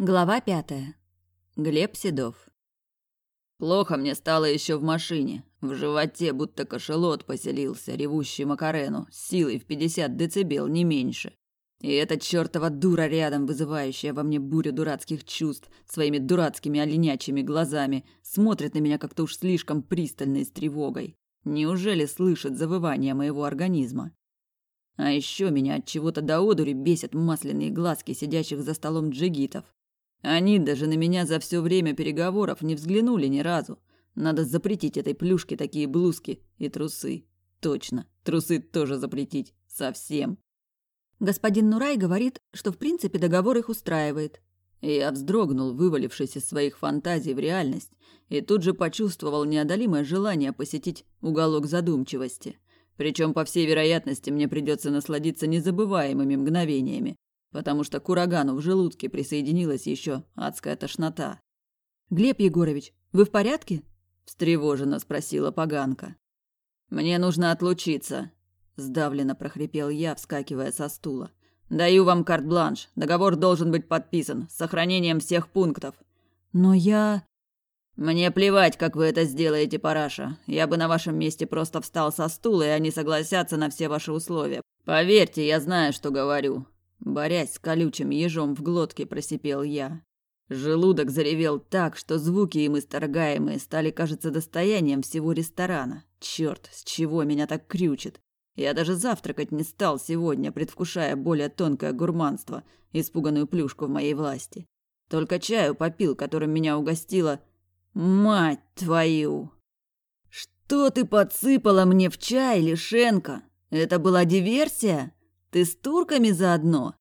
Глава пятая. Глеб Седов. Плохо мне стало еще в машине. В животе будто кошелот поселился, ревущий Макарену, силой в 50 децибел, не меньше. И эта чертова дура рядом, вызывающая во мне бурю дурацких чувств, своими дурацкими оленячьими глазами, смотрит на меня как-то уж слишком пристально и с тревогой. Неужели слышит завывание моего организма? А еще меня от чего-то до одури бесят масляные глазки сидящих за столом джигитов. Они даже на меня за все время переговоров не взглянули ни разу. Надо запретить этой плюшке такие блузки и трусы. Точно, трусы тоже запретить. Совсем. Господин Нурай говорит, что в принципе договор их устраивает. Я вздрогнул, вывалившись из своих фантазий в реальность, и тут же почувствовал неодолимое желание посетить уголок задумчивости. Причем, по всей вероятности, мне придется насладиться незабываемыми мгновениями, потому что к урагану в желудке присоединилась еще адская тошнота. «Глеб Егорович, вы в порядке?» – встревоженно спросила поганка. «Мне нужно отлучиться», – сдавленно прохрипел я, вскакивая со стула. «Даю вам карт-бланш. Договор должен быть подписан, с сохранением всех пунктов». «Но я...» «Мне плевать, как вы это сделаете, параша. Я бы на вашем месте просто встал со стула, и они согласятся на все ваши условия. Поверьте, я знаю, что говорю. Борясь с колючим ежом в глотке, просипел я. Желудок заревел так, что звуки им исторгаемые стали, кажется, достоянием всего ресторана. Черт, с чего меня так крючит? Я даже завтракать не стал сегодня, предвкушая более тонкое гурманство, испуганную плюшку в моей власти. Только чаю попил, которым меня угостила... Мать твою! Что ты подсыпала мне в чай, Лишенко? Это была диверсия? Ты с турками заодно?»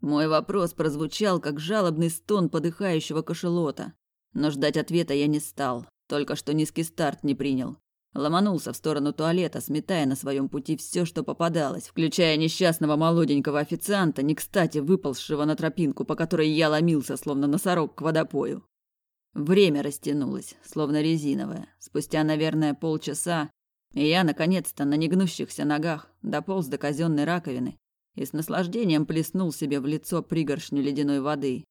Мой вопрос прозвучал, как жалобный стон подыхающего кошелота. Но ждать ответа я не стал, только что низкий старт не принял. Ломанулся в сторону туалета, сметая на своем пути все, что попадалось, включая несчастного молоденького официанта, не кстати выползшего на тропинку, по которой я ломился, словно носорог к водопою. Время растянулось, словно резиновое. Спустя, наверное, полчаса и я, наконец-то, на негнущихся ногах дополз до казенной раковины и с наслаждением плеснул себе в лицо пригоршню ледяной воды.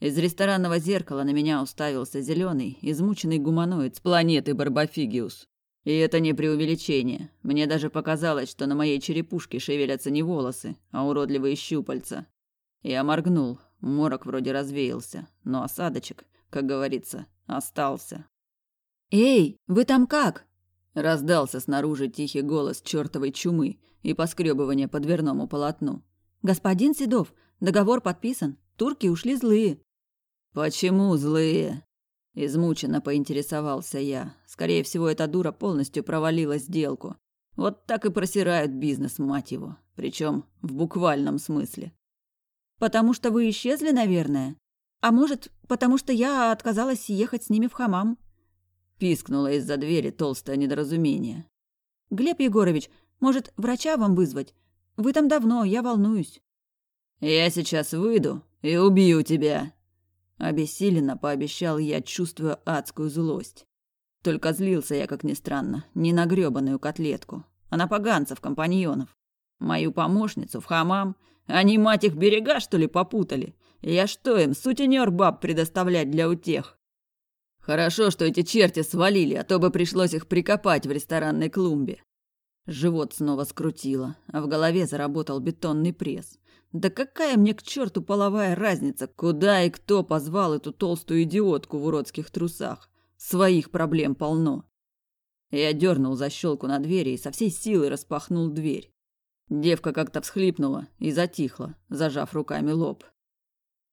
Из ресторанного зеркала на меня уставился зеленый, измученный гуманоид с планеты Барбафигиус. И это не преувеличение. Мне даже показалось, что на моей черепушке шевелятся не волосы, а уродливые щупальца. Я моргнул, морок вроде развеялся, но осадочек, как говорится, остался. «Эй, вы там как?» Раздался снаружи тихий голос чертовой чумы и поскребывание по дверному полотну. «Господин Седов, договор подписан. Турки ушли злые». «Почему злые?» Измученно поинтересовался я. Скорее всего, эта дура полностью провалила сделку. Вот так и просирают бизнес, мать его. Причем в буквальном смысле. «Потому что вы исчезли, наверное? А может, потому что я отказалась ехать с ними в хамам?» Пискнула из-за двери толстое недоразумение. «Глеб Егорович, может, врача вам вызвать? Вы там давно, я волнуюсь». «Я сейчас выйду и убью тебя!» Обессиленно пообещал я, чувствуя адскую злость. Только злился я, как ни странно, не на грёбаную котлетку, а на поганцев-компаньонов. Мою помощницу в хамам. Они, мать их, берега, что ли, попутали? Я что им, сутенер баб предоставлять для утех? Хорошо, что эти черти свалили, а то бы пришлось их прикопать в ресторанной клумбе. Живот снова скрутило, а в голове заработал бетонный пресс. Да какая мне к черту половая разница, куда и кто позвал эту толстую идиотку в уродских трусах? Своих проблем полно. Я дернул защелку на двери и со всей силы распахнул дверь. Девка как-то всхлипнула и затихла, зажав руками лоб.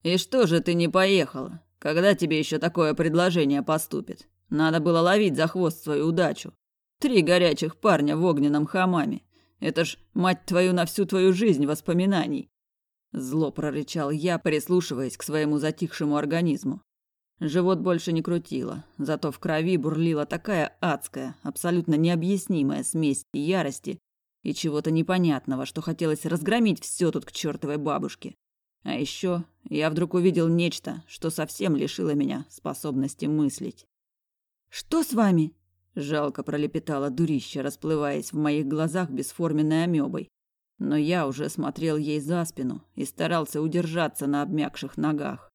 «И что же ты не поехала? Когда тебе еще такое предложение поступит? Надо было ловить за хвост свою удачу. Три горячих парня в огненном хамаме. Это ж, мать твою, на всю твою жизнь воспоминаний. Зло прорычал я, прислушиваясь к своему затихшему организму. Живот больше не крутило, зато в крови бурлила такая адская, абсолютно необъяснимая смесь ярости и чего-то непонятного, что хотелось разгромить все тут к чертовой бабушке. А еще я вдруг увидел нечто, что совсем лишило меня способности мыслить. «Что с вами?» – жалко пролепетала дурища, расплываясь в моих глазах бесформенной амебой. Но я уже смотрел ей за спину и старался удержаться на обмякших ногах.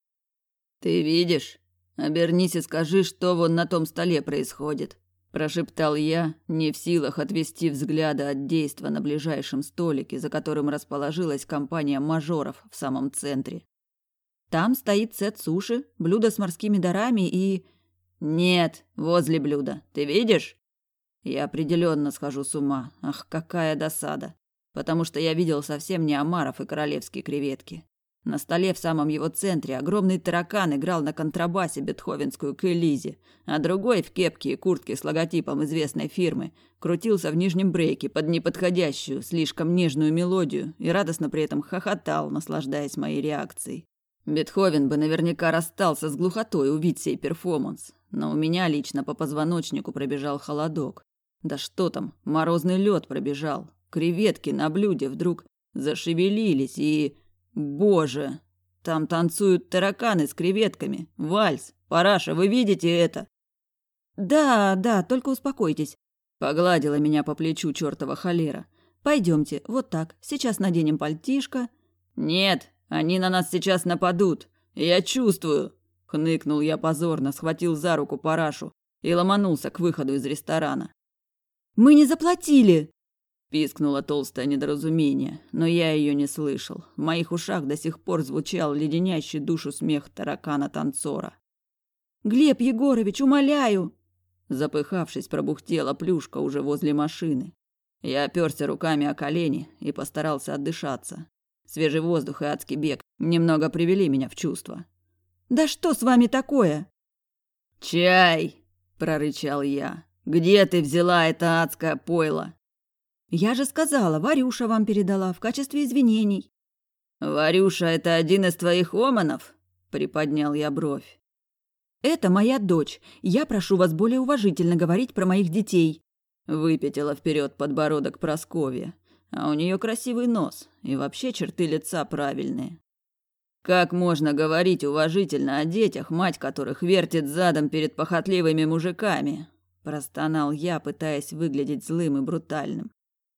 Ты видишь? Обернись и скажи, что вон на том столе происходит, прошептал я, не в силах отвести взгляда от действа на ближайшем столике, за которым расположилась компания мажоров в самом центре. Там стоит сет суши, блюдо с морскими дарами и нет, возле блюда. Ты видишь? Я определенно схожу с ума. Ах, какая досада. Потому что я видел совсем не омаров и королевские креветки. На столе в самом его центре огромный таракан играл на контрабасе бетховенскую к Элизе, а другой в кепке и куртке с логотипом известной фирмы крутился в нижнем брейке под неподходящую, слишком нежную мелодию и радостно при этом хохотал, наслаждаясь моей реакцией. Бетховен бы наверняка расстался с глухотой увидеть сей перформанс, но у меня лично по позвоночнику пробежал холодок. Да что там, морозный лед пробежал. Креветки на блюде вдруг зашевелились и... Боже! Там танцуют тараканы с креветками. Вальс. Параша, вы видите это? Да, да, только успокойтесь. Погладила меня по плечу чертова холера. Пойдемте, вот так. Сейчас наденем пальтишко. Нет, они на нас сейчас нападут. Я чувствую. Хныкнул я позорно, схватил за руку Парашу и ломанулся к выходу из ресторана. «Мы не заплатили!» Пискнуло толстое недоразумение, но я ее не слышал. В моих ушах до сих пор звучал леденящий душу смех таракана-танцора. «Глеб Егорович, умоляю!» Запыхавшись, пробухтела плюшка уже возле машины. Я оперся руками о колени и постарался отдышаться. Свежий воздух и адский бег немного привели меня в чувство. Да что с вами такое? Чай, прорычал я. Где ты взяла это адское пойло? Я же сказала, Варюша вам передала в качестве извинений. Варюша это один из твоих оманов? приподнял я бровь. Это моя дочь. Я прошу вас более уважительно говорить про моих детей. Выпятила вперед подбородок Просковья. А у нее красивый нос и вообще черты лица правильные. Как можно говорить уважительно о детях, мать которых вертит задом перед похотливыми мужиками? Простонал я, пытаясь выглядеть злым и брутальным.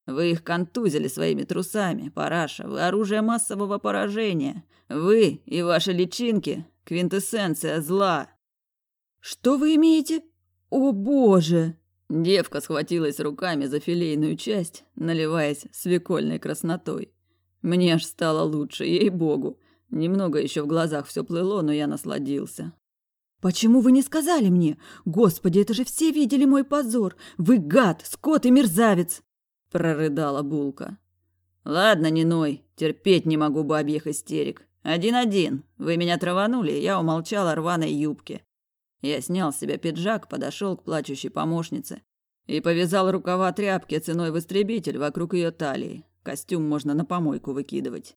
Вы их контузили своими трусами, параша. Вы оружие массового поражения. Вы и ваши личинки – квинтэссенция зла. Что вы имеете? О, боже! Девка схватилась руками за филейную часть, наливаясь свекольной краснотой. Мне аж стало лучше, ей-богу. Немного еще в глазах все плыло, но я насладился. «Почему вы не сказали мне? Господи, это же все видели мой позор! Вы гад, скот и мерзавец!» Прорыдала Булка. «Ладно, не ной, терпеть не могу бабьих истерик. Один-один, вы меня траванули, я умолчал о рваной юбке. Я снял с себя пиджак, подошел к плачущей помощнице и повязал рукава тряпки ценой в истребитель вокруг ее талии. Костюм можно на помойку выкидывать.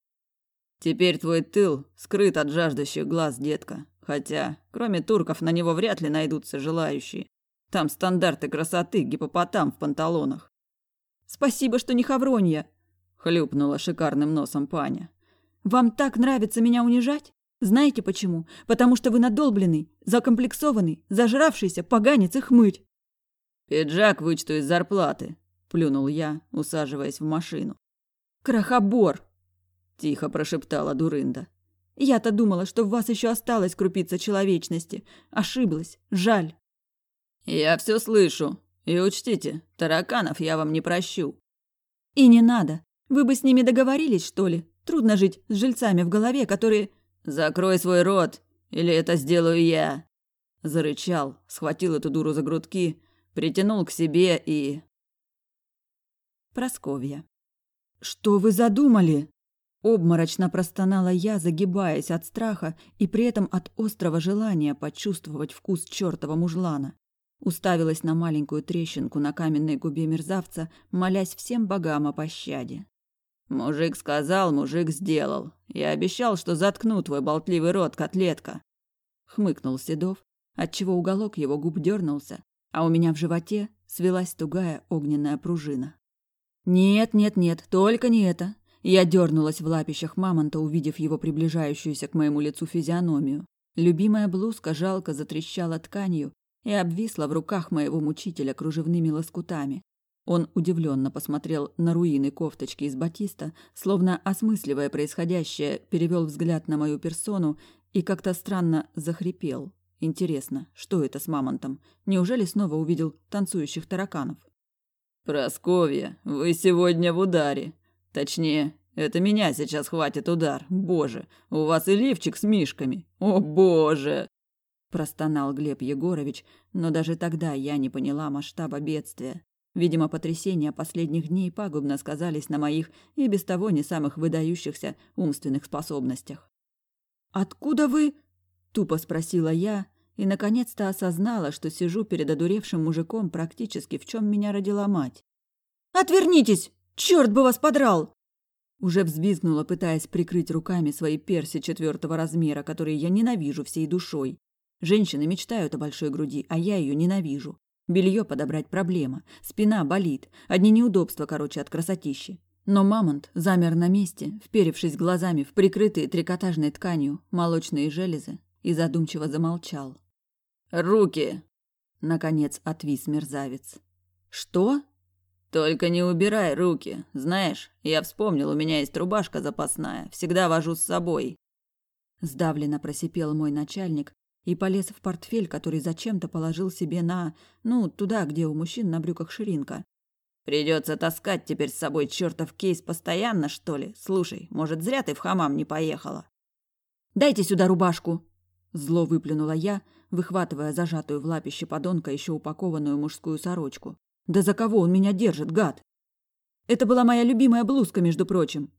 Теперь твой тыл скрыт от жаждущих глаз, детка. Хотя, кроме турков, на него вряд ли найдутся желающие. Там стандарты красоты, гипопотам в панталонах. Спасибо, что не хавронья, хлюпнула шикарным носом паня. Вам так нравится меня унижать? Знаете почему? Потому что вы надолбленный, закомплексованный, зажравшийся поганец и хмырь. Пиджак вычту из зарплаты, плюнул я, усаживаясь в машину. Крахобор, тихо прошептала Дурында. Я-то думала, что в вас еще осталась крупица человечности. Ошиблась. Жаль. Я все слышу. И учтите, тараканов я вам не прощу. И не надо. Вы бы с ними договорились, что ли? Трудно жить с жильцами в голове, которые... Закрой свой рот, или это сделаю я. Зарычал, схватил эту дуру за грудки, притянул к себе и... Просковья. Что вы задумали? Обморочно простонала я, загибаясь от страха и при этом от острого желания почувствовать вкус чёртова мужлана. Уставилась на маленькую трещинку на каменной губе мерзавца, молясь всем богам о пощаде. «Мужик сказал, мужик сделал. Я обещал, что заткну твой болтливый рот, котлетка!» Хмыкнул Седов, отчего уголок его губ дернулся, а у меня в животе свелась тугая огненная пружина. «Нет, нет, нет, только не это. Я дернулась в лапищах мамонта, увидев его приближающуюся к моему лицу физиономию. Любимая блузка жалко затрещала тканью и обвисла в руках моего мучителя кружевными лоскутами. Он удивленно посмотрел на руины кофточки из батиста, словно осмысливая происходящее, перевел взгляд на мою персону и как-то странно захрипел. Интересно, что это с мамонтом? Неужели снова увидел танцующих тараканов? «Просковья, вы сегодня в ударе. Точнее, это меня сейчас хватит удар. Боже, у вас и лифчик с мишками. О, боже!» Простонал Глеб Егорович, но даже тогда я не поняла масштаба бедствия. Видимо, потрясения последних дней пагубно сказались на моих и без того не самых выдающихся умственных способностях. «Откуда вы?» – тупо спросила я и наконец-то осознала, что сижу перед одуревшим мужиком практически в чем меня родила мать. «Отвернитесь! Черт бы вас подрал!» Уже взвизгнула, пытаясь прикрыть руками свои перси четвертого размера, которые я ненавижу всей душой. Женщины мечтают о большой груди, а я ее ненавижу. Белье подобрать проблема, спина болит, одни неудобства, короче, от красотищи. Но мамонт замер на месте, вперевшись глазами в прикрытые трикотажной тканью молочные железы, и задумчиво замолчал. «Руки!» — наконец отвис мерзавец. «Что?» «Только не убирай руки. Знаешь, я вспомнил, у меня есть рубашка запасная, всегда вожу с собой». Сдавленно просипел мой начальник, и полез в портфель, который зачем-то положил себе на... ну, туда, где у мужчин на брюках ширинка. Придется таскать теперь с собой чертов кейс постоянно, что ли? Слушай, может, зря ты в хамам не поехала? Дайте сюда рубашку! Зло выплюнула я, выхватывая зажатую в лапище подонка еще упакованную мужскую сорочку. Да за кого он меня держит, гад? Это была моя любимая блузка, между прочим.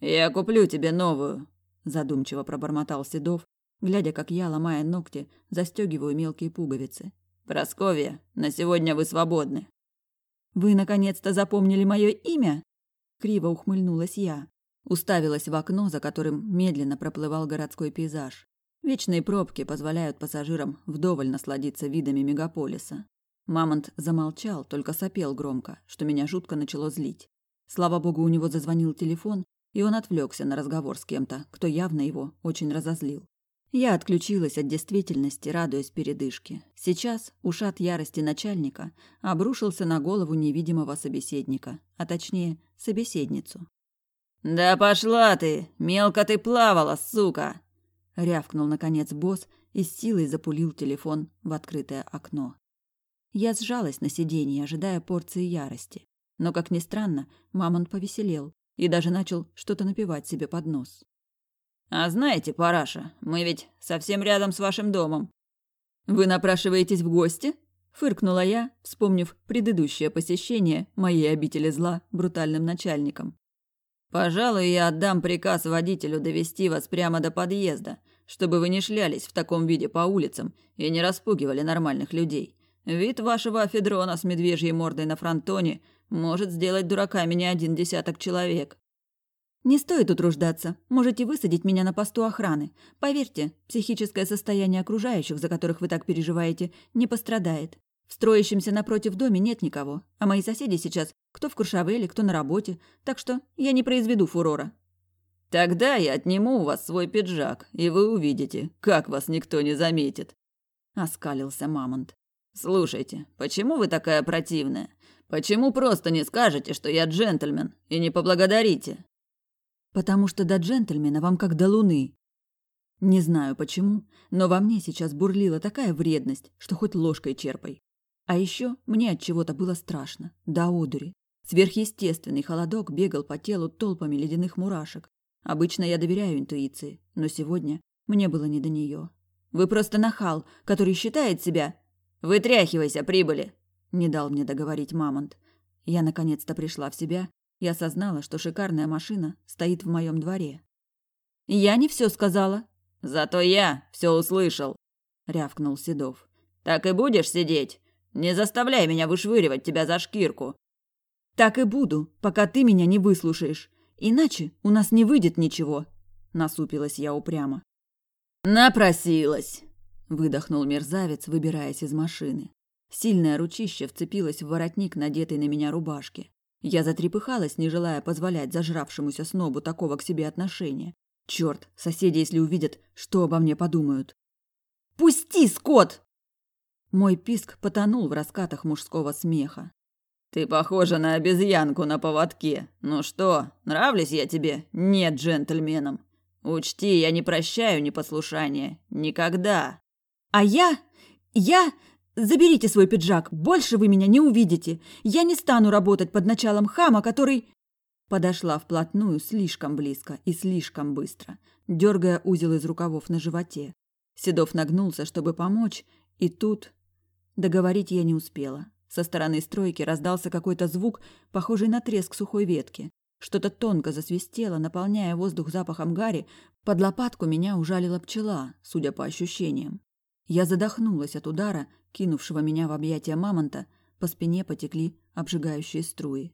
Я куплю тебе новую, задумчиво пробормотал Седов, глядя, как я, ломая ногти, застегиваю мелкие пуговицы. «Просковья, на сегодня вы свободны». «Вы наконец-то запомнили мое имя?» Криво ухмыльнулась я. Уставилась в окно, за которым медленно проплывал городской пейзаж. Вечные пробки позволяют пассажирам вдоволь насладиться видами мегаполиса. Мамонт замолчал, только сопел громко, что меня жутко начало злить. Слава богу, у него зазвонил телефон, и он отвлекся на разговор с кем-то, кто явно его очень разозлил. Я отключилась от действительности, радуясь передышке. Сейчас ушат ярости начальника обрушился на голову невидимого собеседника, а точнее, собеседницу. «Да пошла ты! Мелко ты плавала, сука!» рявкнул наконец босс и с силой запулил телефон в открытое окно. Я сжалась на сиденье, ожидая порции ярости. Но, как ни странно, мамонт повеселел и даже начал что-то напевать себе под нос. А знаете, Параша, мы ведь совсем рядом с вашим домом. Вы напрашиваетесь в гости? Фыркнула я, вспомнив предыдущее посещение моей обители зла брутальным начальником. Пожалуй, я отдам приказ водителю довести вас прямо до подъезда, чтобы вы не шлялись в таком виде по улицам и не распугивали нормальных людей. Вид вашего афедрона с медвежьей мордой на фронтоне может сделать дураками не один десяток человек. Не стоит утруждаться. Можете высадить меня на посту охраны. Поверьте, психическое состояние окружающих, за которых вы так переживаете, не пострадает. В строящемся напротив доме нет никого, а мои соседи сейчас кто в Куршавеле, кто на работе, так что я не произведу фурора. Тогда я отниму у вас свой пиджак, и вы увидите, как вас никто не заметит. Оскалился Мамонт. Слушайте, почему вы такая противная? Почему просто не скажете, что я джентльмен, и не поблагодарите? Потому что до джентльмена вам как до луны. Не знаю почему, но во мне сейчас бурлила такая вредность, что хоть ложкой черпай. А еще мне от чего-то было страшно, до одури. Сверхъестественный холодок бегал по телу толпами ледяных мурашек. Обычно я доверяю интуиции, но сегодня мне было не до нее. Вы просто нахал, который считает себя... Вытряхивайся, прибыли! Не дал мне договорить Мамонт. Я наконец-то пришла в себя и осознала, что шикарная машина стоит в моем дворе. «Я не все сказала». «Зато я все услышал», — рявкнул Седов. «Так и будешь сидеть? Не заставляй меня вышвыривать тебя за шкирку». «Так и буду, пока ты меня не выслушаешь. Иначе у нас не выйдет ничего», — насупилась я упрямо. «Напросилась», — выдохнул мерзавец, выбираясь из машины. Сильное ручище вцепилось в воротник надетой на меня рубашки. Я затрепыхалась, не желая позволять зажравшемуся снобу такого к себе отношения. Черт, соседи, если увидят, что обо мне подумают. «Пусти, скот!» Мой писк потонул в раскатах мужского смеха. «Ты похожа на обезьянку на поводке. Ну что, нравлюсь я тебе? Нет, джентльменам. Учти, я не прощаю непослушания. Никогда. А я... я... Заберите свой пиджак, больше вы меня не увидите. Я не стану работать под началом хама, который... Подошла вплотную слишком близко и слишком быстро, дергая узел из рукавов на животе. Седов нагнулся, чтобы помочь, и тут... Договорить я не успела. Со стороны стройки раздался какой-то звук, похожий на треск сухой ветки. Что-то тонко засвистело, наполняя воздух запахом гари. Под лопатку меня ужалила пчела, судя по ощущениям. Я задохнулась от удара, кинувшего меня в объятия мамонта, по спине потекли обжигающие струи.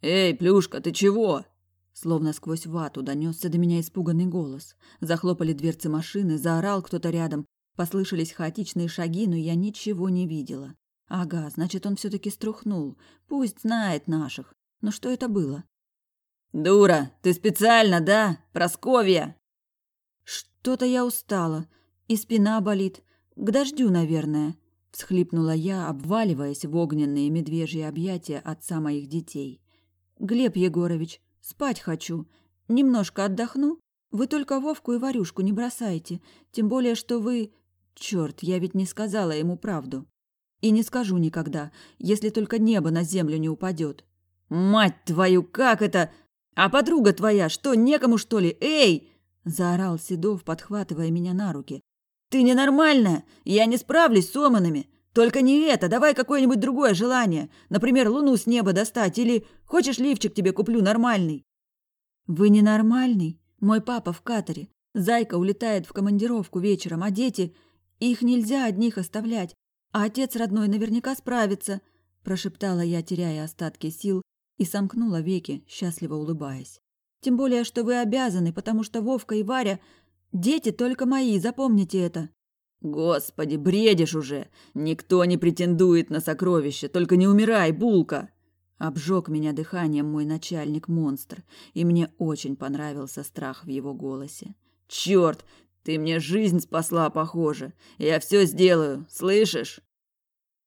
«Эй, Плюшка, ты чего?» Словно сквозь вату донесся до меня испуганный голос. Захлопали дверцы машины, заорал кто-то рядом. Послышались хаотичные шаги, но я ничего не видела. Ага, значит, он все таки струхнул. Пусть знает наших. Но что это было? «Дура, ты специально, да? Просковья!» «Что-то я устала. И спина болит. К дождю, наверное», — всхлипнула я, обваливаясь в огненные медвежьи объятия отца моих детей. «Глеб Егорович, спать хочу. Немножко отдохну. Вы только Вовку и Варюшку не бросайте. Тем более, что вы... Черт, я ведь не сказала ему правду. И не скажу никогда, если только небо на землю не упадет. «Мать твою, как это? А подруга твоя, что, некому, что ли? Эй!» Заорал Седов, подхватывая меня на руки. «Ты ненормальная! Я не справлюсь с оманами! Только не это, давай какое-нибудь другое желание. Например, луну с неба достать или хочешь лифчик тебе куплю нормальный?» «Вы ненормальный? Мой папа в Катаре. Зайка улетает в командировку вечером, а дети... Их нельзя одних оставлять. А отец родной наверняка справится, прошептала я, теряя остатки сил, и сомкнула веки, счастливо улыбаясь. Тем более, что вы обязаны, потому что Вовка и Варя дети только мои, запомните это. Господи, бредишь уже. Никто не претендует на сокровище, только не умирай, булка. Обжег меня дыханием мой начальник-монстр, и мне очень понравился страх в его голосе. Черт, ты мне жизнь спасла, похоже. Я все сделаю, слышишь?